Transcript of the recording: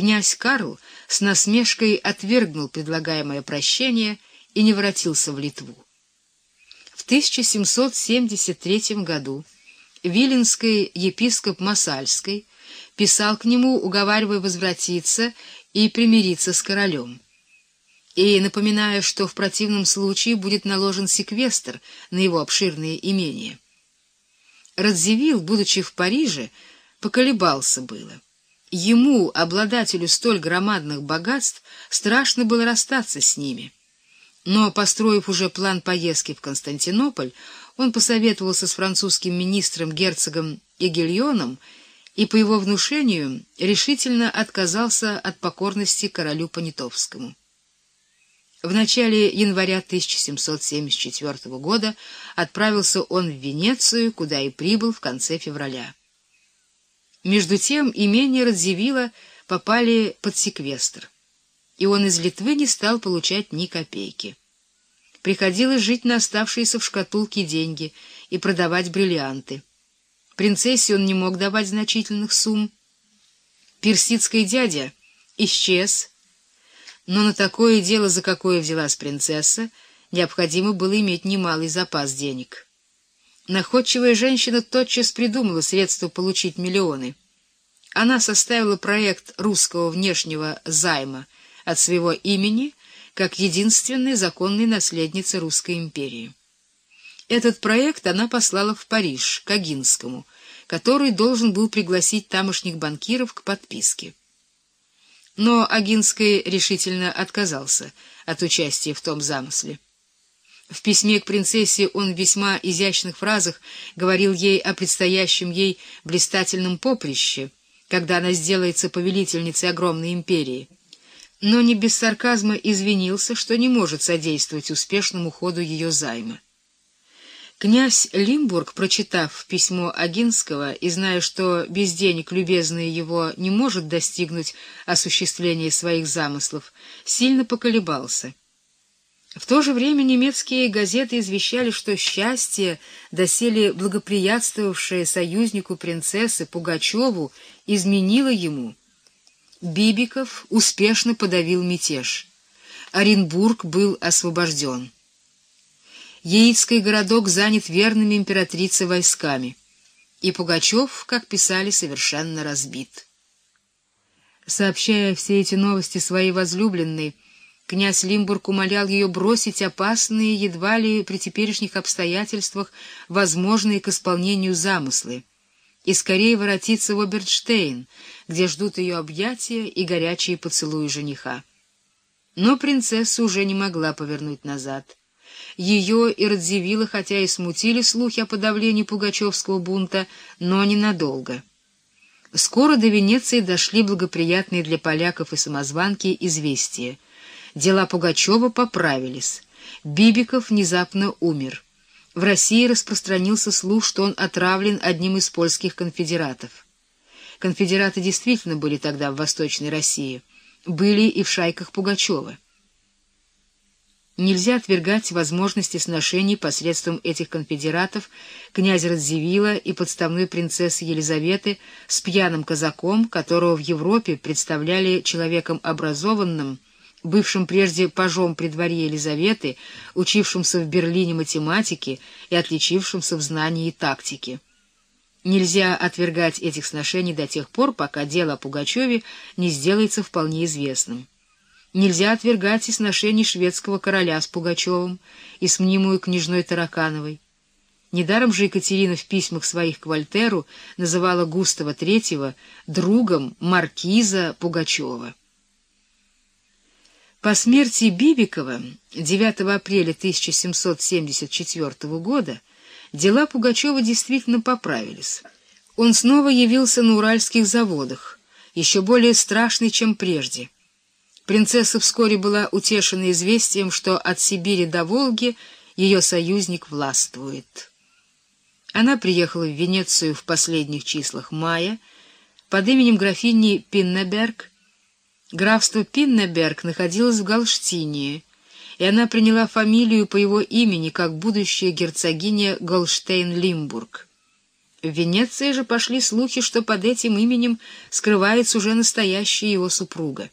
князь Карл с насмешкой отвергнул предлагаемое прощение и не воротился в Литву. В 1773 году Виленский епископ Масальский писал к нему, уговаривая возвратиться и примириться с королем, и напоминая, что в противном случае будет наложен секвестр на его обширные имения. Радзивилл, будучи в Париже, поколебался было. Ему, обладателю столь громадных богатств, страшно было расстаться с ними. Но, построив уже план поездки в Константинополь, он посоветовался с французским министром герцогом Эгельоном и, по его внушению, решительно отказался от покорности королю Понятовскому. В начале января 1774 года отправился он в Венецию, куда и прибыл в конце февраля. Между тем имения Радзивилла попали под секвестр, и он из Литвы не стал получать ни копейки. Приходилось жить на оставшиеся в шкатулке деньги и продавать бриллианты. Принцессе он не мог давать значительных сумм. Персидский дядя исчез, но на такое дело, за какое взялась принцесса, необходимо было иметь немалый запас денег. Находчивая женщина тотчас придумала средства получить миллионы. Она составила проект русского внешнего займа от своего имени как единственной законной наследницы Русской империи. Этот проект она послала в Париж, к Агинскому, который должен был пригласить тамошних банкиров к подписке. Но Агинский решительно отказался от участия в том замысле. В письме к принцессе он в весьма изящных фразах говорил ей о предстоящем ей блистательном поприще, когда она сделается повелительницей огромной империи — но не без сарказма извинился, что не может содействовать успешному ходу ее займа. Князь Лимбург, прочитав письмо Агинского и зная, что без денег любезный его не может достигнуть осуществления своих замыслов, сильно поколебался. В то же время немецкие газеты извещали, что счастье, доселе благоприятствовавшее союзнику принцессы Пугачеву, изменило ему — Бибиков успешно подавил мятеж. Оренбург был освобожден. Яицкий городок занят верными императрице войсками, и Пугачев, как писали, совершенно разбит. Сообщая все эти новости своей возлюбленной, князь Лимбург умолял ее бросить опасные, едва ли при теперешних обстоятельствах, возможные к исполнению замыслы, и скорее воротиться в Оберштейн, где ждут ее объятия и горячие поцелуи жениха. Но принцесса уже не могла повернуть назад. Ее и Радзивилла, хотя и смутили слухи о подавлении пугачевского бунта, но ненадолго. Скоро до Венеции дошли благоприятные для поляков и самозванки известия. Дела Пугачева поправились. Бибиков внезапно умер. В России распространился слух, что он отравлен одним из польских конфедератов. Конфедераты действительно были тогда в Восточной России, были и в шайках Пугачева. Нельзя отвергать возможности сношений посредством этих конфедератов князя Радзивилла и подставной принцессы Елизаветы с пьяным казаком, которого в Европе представляли человеком образованным, бывшим прежде пажом при дворе Елизаветы, учившимся в Берлине математике и отличившимся в знании и тактике. Нельзя отвергать этих сношений до тех пор, пока дело о Пугачеве не сделается вполне известным. Нельзя отвергать и сношений шведского короля с Пугачевым и с мнимую княжной Таракановой. Недаром же Екатерина в письмах своих к Вольтеру называла Густава III другом маркиза Пугачева. По смерти Бибикова 9 апреля 1774 года дела Пугачева действительно поправились. Он снова явился на уральских заводах, еще более страшный, чем прежде. Принцесса вскоре была утешена известием, что от Сибири до Волги ее союзник властвует. Она приехала в Венецию в последних числах мая под именем графини Пиннеберг Графство Пиннеберг находилось в Галштине, и она приняла фамилию по его имени, как будущая герцогиня Голштейн-Лимбург. В Венеции же пошли слухи, что под этим именем скрывается уже настоящая его супруга.